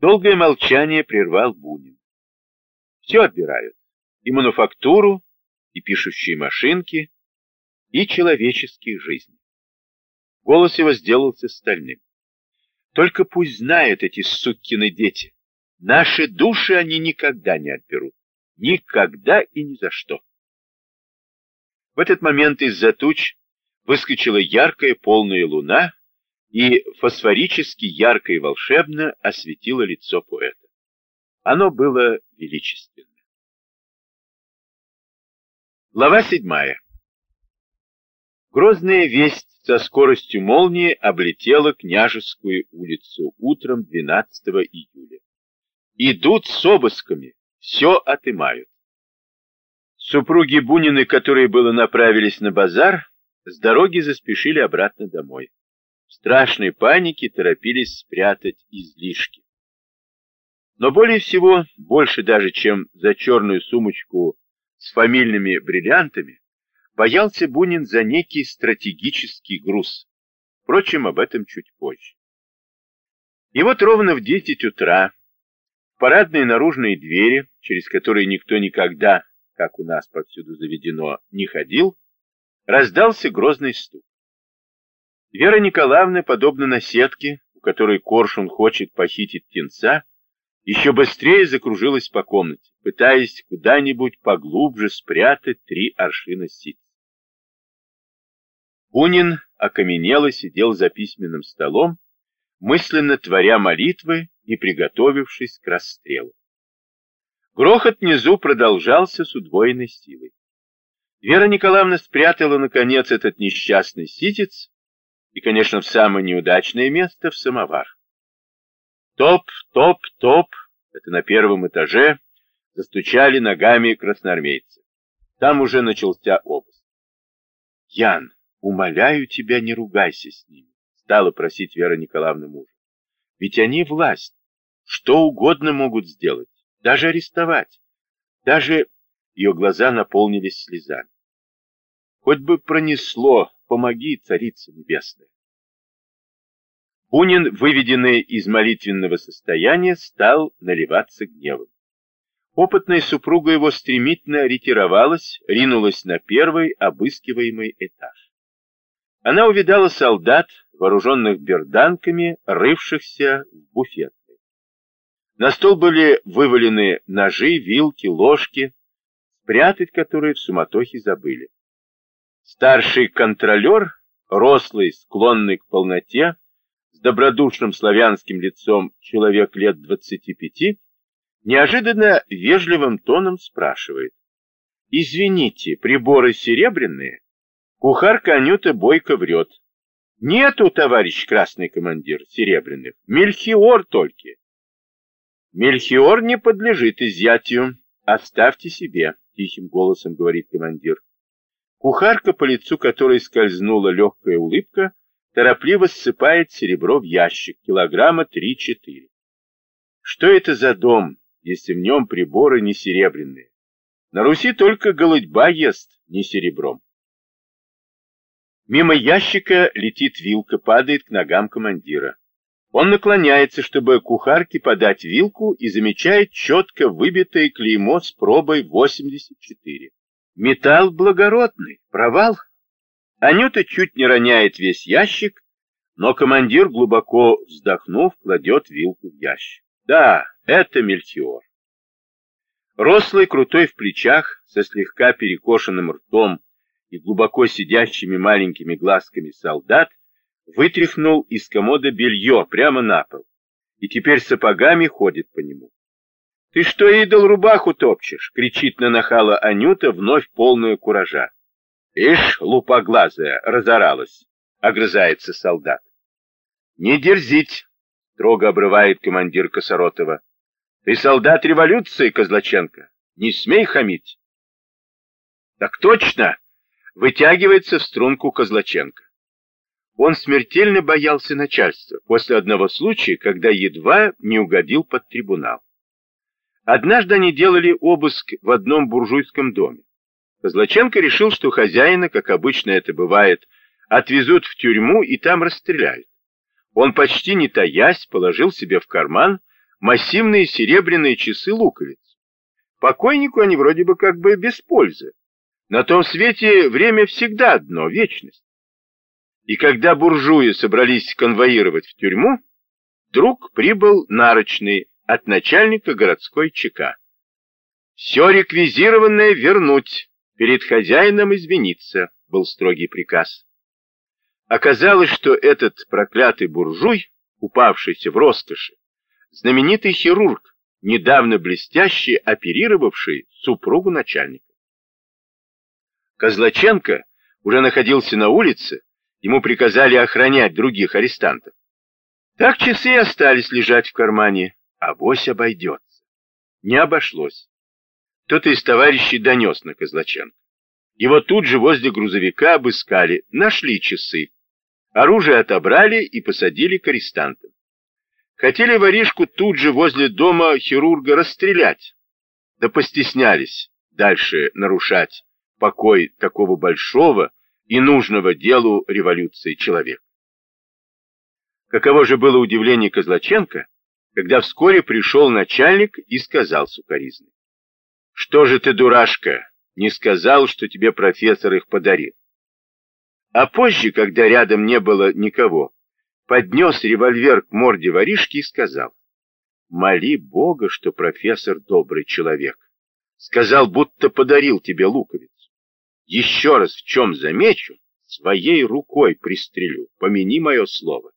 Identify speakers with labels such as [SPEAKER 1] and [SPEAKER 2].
[SPEAKER 1] Долгое молчание прервал Бунин. Все отбирают. И мануфактуру, и пишущие машинки, и человеческие жизни. Голос его сделался стальным. Только пусть знают эти сукины дети. Наши души они никогда не отберут. Никогда и ни за что. В этот момент из-за туч выскочила яркая полная луна и фосфорически ярко и волшебно осветила лицо поэта. Оно было величественно. Глава седьмая. Грозная весть со скоростью молнии облетела княжескую улицу утром 12 июля. Идут с обысками, все отымают. Супруги Бунины, которые было направились на базар, с дороги заспешили обратно домой. В страшной панике торопились спрятать излишки. Но более всего, больше даже, чем за черную сумочку с фамильными бриллиантами, боялся Бунин за некий стратегический груз. Впрочем, об этом чуть позже. И вот ровно в 10 утра парадные наружные двери, через которые никто никогда как у нас повсюду заведено, не ходил, раздался грозный стук. Вера Николаевна, подобно наседке, у которой коршун хочет похитить птенца, еще быстрее закружилась по комнате, пытаясь куда-нибудь поглубже спрятать три аршина сиц. Бунин окаменело сидел за письменным столом, мысленно творя молитвы и приготовившись к расстрелу. Грохот внизу продолжался с удвоенной силой. Вера Николаевна спрятала, наконец, этот несчастный ситец и, конечно, в самое неудачное место, в самовар. Топ, топ, топ, это на первом этаже, застучали ногами красноармейцы. Там уже начался обыск. Ян, умоляю тебя, не ругайся с ними, стала просить Вера Николаевна мужа. Ведь они власть, что угодно могут сделать даже арестовать, даже ее глаза наполнились слезами. Хоть бы пронесло, помоги, царица небесная. Бунин, выведенный из молитвенного состояния, стал наливаться гневом. Опытная супруга его стремительно ретировалась, ринулась на первый обыскиваемый этаж. Она увидала солдат, вооруженных берданками, рывшихся в буфет. На стол были вывалены ножи, вилки, ложки, спрятать которые в суматохе забыли. Старший контролер, рослый, склонный к полноте, с добродушным славянским лицом человек лет двадцати пяти, неожиданно вежливым тоном спрашивает. «Извините, приборы серебряные?» Кухарка Анюта бойко врет. «Нету, товарищ красный командир, серебряных, мельхиор только». Мельхиор не подлежит изъятию. Оставьте себе, тихим голосом говорит командир. Кухарка, по лицу которой скользнула легкая улыбка, торопливо ссыпает серебро в ящик, килограмма три-четыре. Что это за дом, если в нем приборы не серебряные? На Руси только голодьба ест не серебром. Мимо ящика летит вилка, падает к ногам командира. Он наклоняется, чтобы кухарке подать вилку, и замечает четко выбитое клеймо с пробой 84. Металл благородный, провал. Анюта чуть не роняет весь ящик, но командир, глубоко вздохнув, кладет вилку в ящик. Да, это мельтиор. Рослый, крутой в плечах, со слегка перекошенным ртом и глубоко сидящими маленькими глазками солдат, вытряхнул из комода белье прямо на пол и теперь сапогами ходит по нему. «Ты что, идол, рубаху топчешь?» — кричит на нахала Анюта, вновь полную куража. «Ишь, лупоглазая, разоралась!» — огрызается солдат. «Не дерзить!» — строго обрывает командир Косоротова. «Ты солдат революции, Козлаченко! Не смей хамить!» «Так точно!» — вытягивается в струнку Козлаченко. Он смертельно боялся начальства после одного случая, когда едва не угодил под трибунал. Однажды они делали обыск в одном буржуйском доме. Козлаченко решил, что хозяина, как обычно это бывает, отвезут в тюрьму и там расстреляют. Он почти не таясь положил себе в карман массивные серебряные часы луковиц. Покойнику они вроде бы как бы без пользы. На том свете время всегда одно, вечность. И когда буржуи собрались конвоировать в тюрьму, вдруг прибыл нарочный от начальника городской ЧК. «Все реквизированное вернуть, перед хозяином извиниться», — был строгий приказ. Оказалось, что этот проклятый буржуй, упавшийся в роскоши, знаменитый хирург, недавно блестяще оперировавший супругу начальника. Козлаченко уже находился на улице, ему приказали охранять других арестантов. Так часы остались лежать в кармане, а вось обойдется. Не обошлось. Кто-то из товарищей донес на Козлаченко. Его тут же возле грузовика обыскали, нашли часы. Оружие отобрали и посадили к арестантам. Хотели воришку тут же возле дома хирурга расстрелять. Да постеснялись дальше нарушать покой такого большого и нужного делу революции человека. Каково же было удивление Козлаченко, когда вскоре пришел начальник и сказал сукоризно. «Что же ты, дурашка, не сказал, что тебе профессор их подарил?» А позже, когда рядом не было никого, поднес револьвер к морде воришки и сказал, «Моли Бога, что профессор добрый человек. Сказал, будто подарил тебе луковицу. Еще раз в чем замечу, своей рукой пристрелю, помяни мое слово».